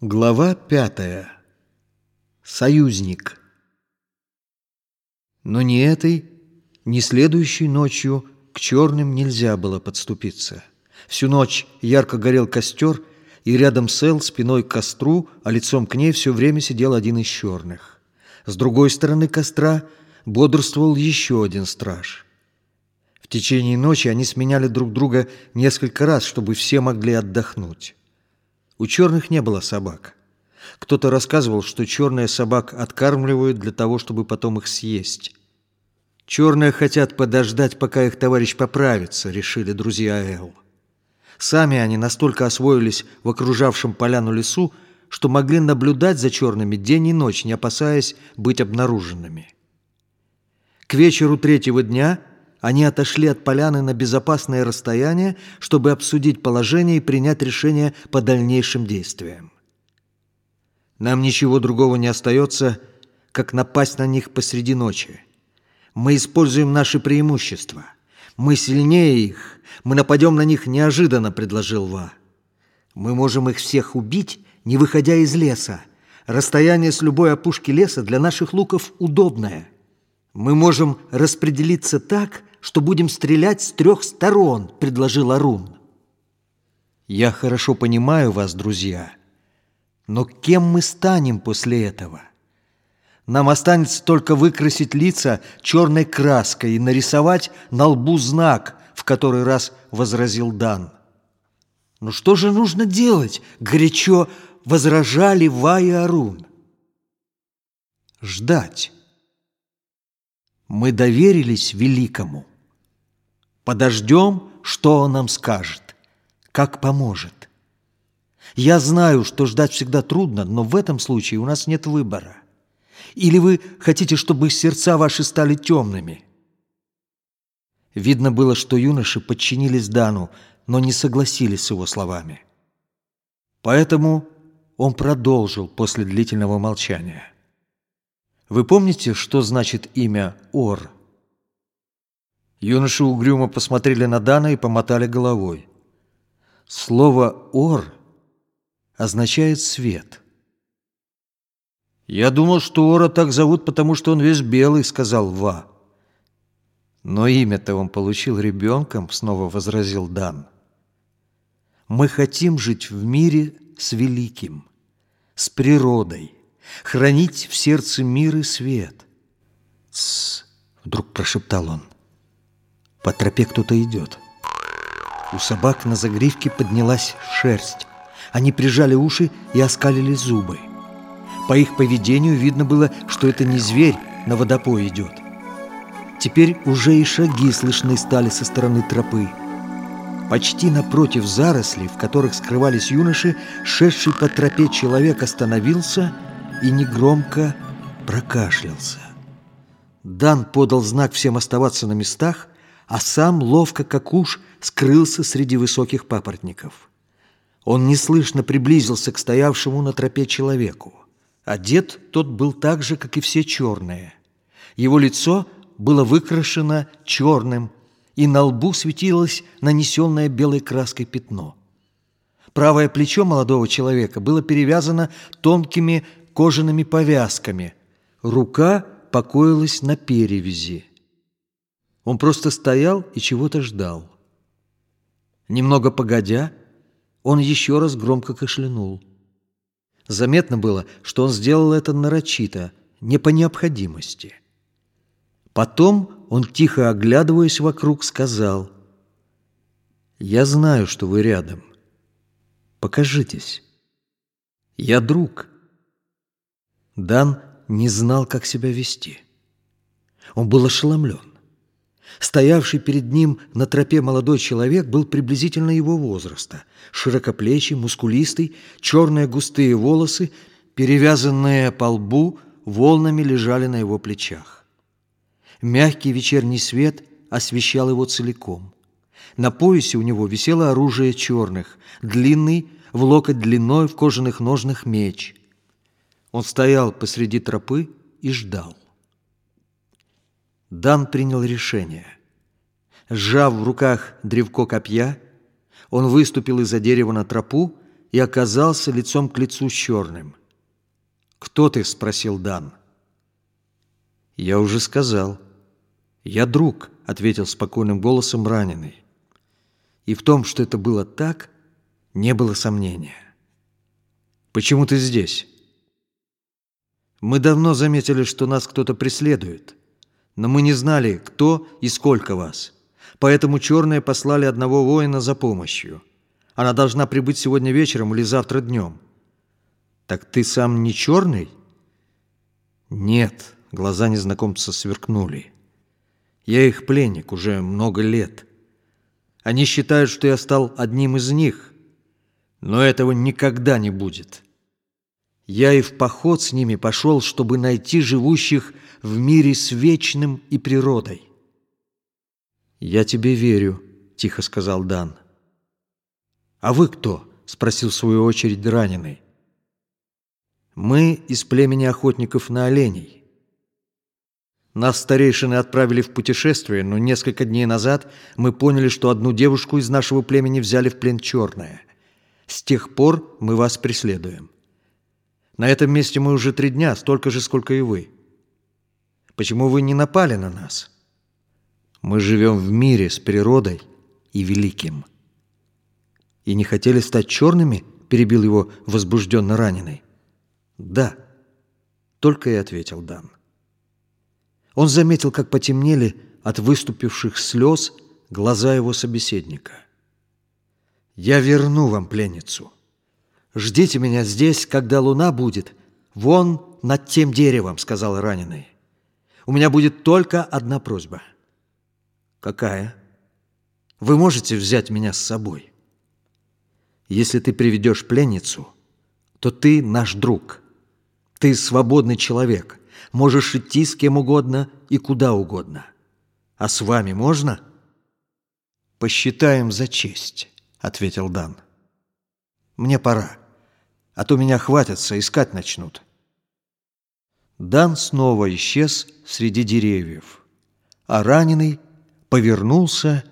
Глава пятая. Союзник. Но ни этой, ни следующей ночью к черным нельзя было подступиться. Всю ночь ярко горел костер, и рядом с Эл спиной к костру, а лицом к ней все время сидел один из черных. С другой стороны костра бодрствовал еще один страж. В течение ночи они сменяли друг друга несколько раз, чтобы все могли отдохнуть. У черных не было собак. Кто-то рассказывал, что черные собак откармливают для того, чтобы потом их съесть. Черные хотят подождать, пока их товарищ поправится, решили друзья Эл. Сами они настолько освоились в окружавшем поляну лесу, что могли наблюдать за черными день и ночь, не опасаясь быть обнаруженными. К вечеру третьего дня они отошли от поляны на безопасное расстояние, чтобы обсудить положение и принять решение по дальнейшим действиям. Нам ничего другого не остается, как напасть на них посреди ночи. Мы используем наши преимущества. Мы сильнее их. Мы нападем на них неожиданно, предложил Ва. Мы можем их всех убить, не выходя из леса. Расстояние с любой опушки леса для наших луков удобное. Мы можем распределиться так, что будем стрелять с трех сторон», — предложил Арун. «Я хорошо понимаю вас, друзья, но кем мы станем после этого? Нам останется только выкрасить лица черной краской и нарисовать на лбу знак, в который раз возразил Дан. «Ну что же нужно делать?» — горячо возражали Ва и Арун. «Ждать». Мы доверились великому. Подождем, что он нам скажет, как поможет. Я знаю, что ждать всегда трудно, но в этом случае у нас нет выбора. Или вы хотите, чтобы сердца ваши стали темными? Видно было, что юноши подчинились Дану, но не согласились с его словами. Поэтому он продолжил после длительного молчания. Вы помните, что значит имя Ор? Юноши угрюмо посмотрели на Дана и помотали головой. Слово «ор» означает «свет». «Я думал, что Ора так зовут, потому что он весь белый», — сказал Ва. «Но имя-то он получил ребенком», — снова возразил Дан. «Мы хотим жить в мире с великим, с природой, хранить в сердце мир и свет. «Тссс!» — вдруг прошептал он. «По тропе кто-то идет». У собак на загривке поднялась шерсть. Они прижали уши и оскалили зубы. По их поведению видно было, что это не зверь на водопой идет. Теперь уже и шаги слышны стали со стороны тропы. Почти напротив зарослей, в которых скрывались юноши, шедший по тропе человек остановился — и негромко прокашлялся. Дан подал знак всем оставаться на местах, а сам, ловко как уж, скрылся среди высоких папоротников. Он неслышно приблизился к стоявшему на тропе человеку. Одет тот был так же, как и все черные. Его лицо было выкрашено черным, и на лбу светилось нанесенное белой краской пятно. Правое плечо молодого человека было перевязано тонкими кожаными повязками. Рука покоилась на перевязи. Он просто стоял и чего-то ждал. Немного погодя, он еще раз громко кашлянул. Заметно было, что он сделал это нарочито, не по необходимости. Потом он, тихо оглядываясь вокруг, сказал, «Я знаю, что вы рядом. Покажитесь. Я друг». Дан не знал, как себя вести. Он был ошеломлен. Стоявший перед ним на тропе молодой человек был приблизительно его возраста. Широкоплечий, мускулистый, черные густые волосы, перевязанные по лбу, волнами лежали на его плечах. Мягкий вечерний свет освещал его целиком. На поясе у него висело оружие черных, длинный, в локоть длиной в кожаных ножнах меч – он стоял посреди тропы и ждал. Дан принял решение. Сжав в руках древко копья, он выступил из-за дерева на тропу и оказался лицом к лицу с черным. «Кто ты?» — спросил Дан. «Я уже сказал. Я друг», — ответил спокойным голосом раненый. И в том, что это было так, не было сомнения. «Почему ты здесь?» «Мы давно заметили, что нас кто-то преследует, но мы не знали, кто и сколько вас. Поэтому черные послали одного воина за помощью. Она должна прибыть сегодня вечером или завтра днем». «Так ты сам не черный?» «Нет», — глаза незнакомца сверкнули. «Я их пленник уже много лет. Они считают, что я стал одним из них, но этого никогда не будет. Я и в поход с ними пошел, чтобы найти живущих в мире с вечным и природой». «Я тебе верю», — тихо сказал Дан. «А вы кто?» — спросил в свою очередь раненый. Мы из племени охотников на оленей. Нас старейшины отправили в путешествие, но несколько дней назад мы поняли, что одну девушку из нашего племени взяли в плен черная. С тех пор мы вас преследуем. На этом месте мы уже три дня, столько же, сколько и вы. Почему вы не напали на нас? Мы живем в мире с природой и великим. И не хотели стать черными, перебил его возбужденно раненый. «Да», — только и ответил Дан. Он заметил, как потемнели от выступивших слез глаза его собеседника. «Я верну вам пленницу. Ждите меня здесь, когда луна будет, вон над тем деревом», — сказал раненый. «У меня будет только одна просьба». «Какая?» «Вы можете взять меня с собой?» «Если ты приведешь пленницу, то ты наш друг». Ты свободный человек, можешь идти с кем угодно и куда угодно. А с вами можно? Посчитаем за честь, ответил Дан. Мне пора, а то меня хватятся, искать начнут. Дан снова исчез среди деревьев, а раненый повернулся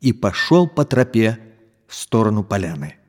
и пошел по тропе в сторону поляны.